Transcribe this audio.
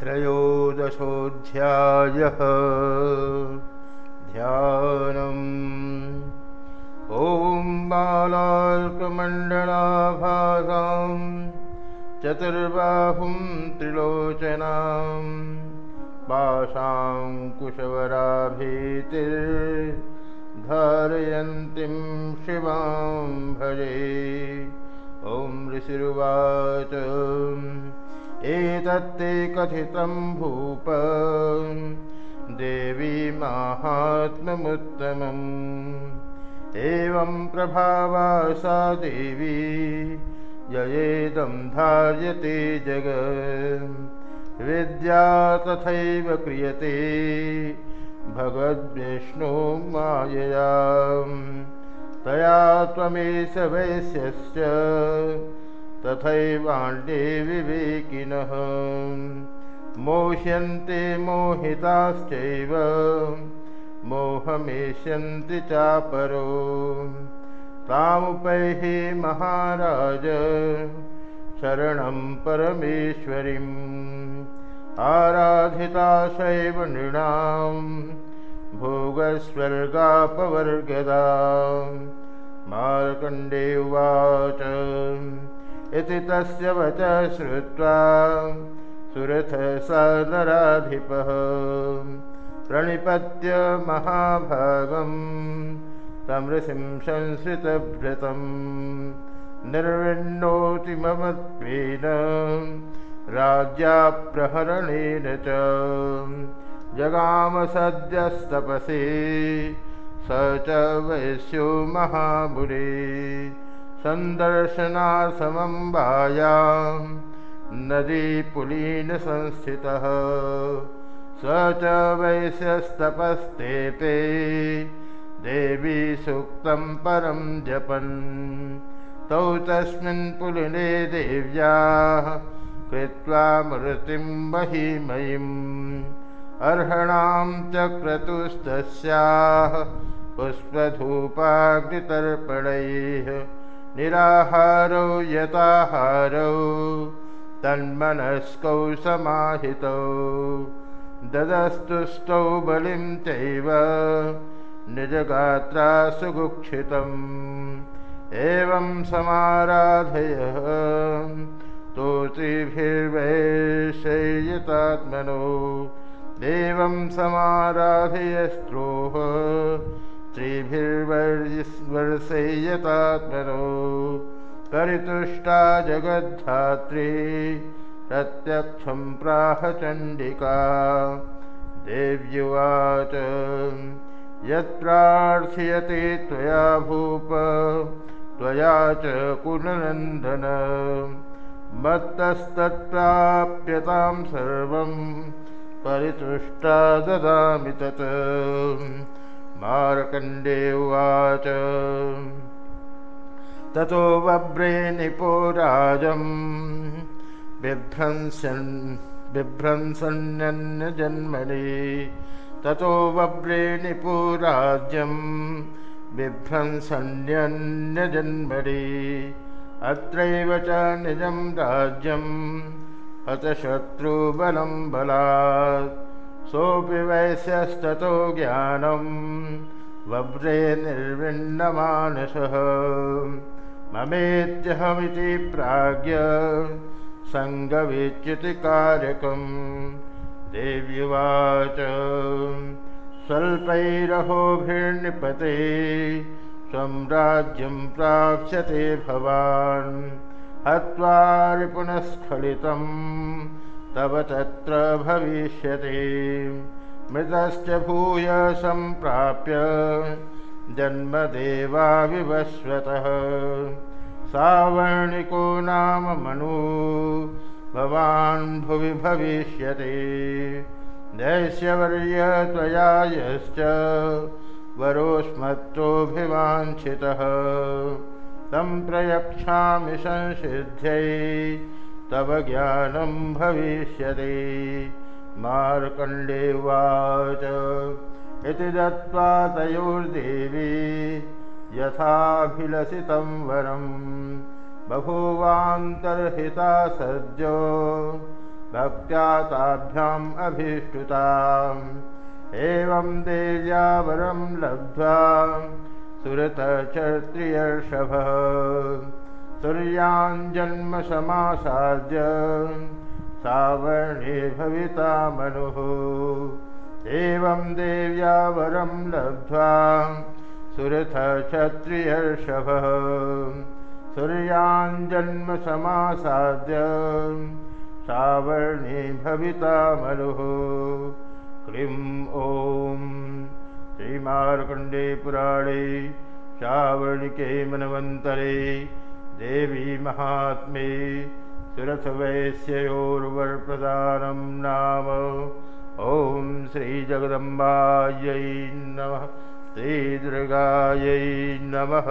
त्रयोदशोऽध्यायः। ध्यानम्। ॐ बालार्कमण्डलाभागां चतुर्बाहुं त्रिलोचनां पाशाङ्कुशवराभीतिर्धारयन्तीं शिवां भजे। ॐ ऋषिरुवाच एतत्ते कथितं भूप। देवी माहात्म्यमुत्तमम्। एवं प्रभावा सा देवी। ययेदं धार्यते जग विद्या तथैव क्रियते। भगवद्विष्णु मायया। तया त्वमेष वैश्यस्य तथैवाण्डे विवेकिनः। मोह्यन्ते मोहिताश्चैव मोहमेष्यन्ति चापरो। तामुपैहि महाराज शरणं परमेश्वरीम्। आराधिताशैव भोगस्वर्गापवर्गदा मार्कण्डे उवाच इति तस्य वच श्रुत्वा सुरथ स नराधिपः प्रणिपत्य महाभागं तं ऋषिं संश्रितभृतं निर्विण्णोति ममत्वेन राज्याप्रहरणेन च। जगाम सद्यस्तपसि स च वैश्यो महामुरे सन्दर्शनासमम्बायां। नदीपुलीनसंस्थितः स च वैश्यस्तपस्तेपे देवी सूक्तं परं जपन्। तौ तस्मिन् पुलिने देव्याः कृत्वा मृतिं महिमयीम् अर्हणां चक्रतुस्तस्याः पुष्पधूपाग्नितर्पणैः निराहारौ यताहारौ तन्मनस्कौ समाहितौ। ददस्तुष्टौ बलिं चैव निजगात्रा सुगुक्षितम्। एवं समाराधयः स्तोतिभिर्वैशय्यतात्मनो देवं समाराधयस्त्रोः स्त्रीभिर्वर्षय्यतात्मनो परितुष्टा जगद्धात्री प्रत्यक्षं प्राहचण्डिका। देव्युवाच यत्प्रार्थयते त्वया भूप त्वया च कुलनन्दन। मत्तस्तत्प्राप्यतां सर्वं परितुष्टा ददामि तत् मार्कण्डे उवाच। ततो बभ्रे निपो राजं बिभ्रंसन् बिभ्रंसन्यन्यजन्मनि ततो बभ्रे निपुराज्यं बिभ्रंसन्यन्यजन्मनि अत्रैव च निजं राज्यं हतशत्रुबलं बलात् सोऽपि वैश्यस्ततो ज्ञानं वव्रे निर्विण्णमानसः। ममेत्यहमिति प्राज्ञ सङ्गविच्युतिकारकं देव्युवाच स्वल्पैरहोभिर्निपते स्वं राज्यं प्राप्स्यते भवान्। हत्वा रिपुनस्खलितं तव तत्र भविष्यति। मृतश्च भूय सम्प्राप्य जन्मदेवाविवस्वतः। सावर्णिको नाम मनु भवान् भुवि भविष्यति। दैस्यवर्य त्वया यश्च वरोस्मत्तोऽभिवाञ्छितः। तं प्रयच्छामि संसिद्ध्यै तव ज्ञानं भविष्यति। मार्कण्डे उवाच। इति दत्त्वा तयोर्देवी यथाभिलषितं वरं। बभूवान्तर्हिता सद्यो भक्त्या ताभ्याम् अभीष्टुताम्। एवं देव्या वरं लब्ध्वा सुरतक्षत्रियर्षभः सूर्याञ्जन्मसमासाद्य सावर्णे भविता मनुः। एवं देव्या वरं लब्ध्वा सुरथक्षत्रियर्षभः सूर्याञ्जन्मसमासाद्य सावर्णे भविता मनुः। क्लीं ॐ श्रीमार्कण्डे पुराणे श्रावणिके मनवन्तरे देवी महात्मे सुरथवैश्ययोर्वरप्रदानं नाम। ॐ श्रीजगदम्बायै नमः। श्रीदुर्गायै नमः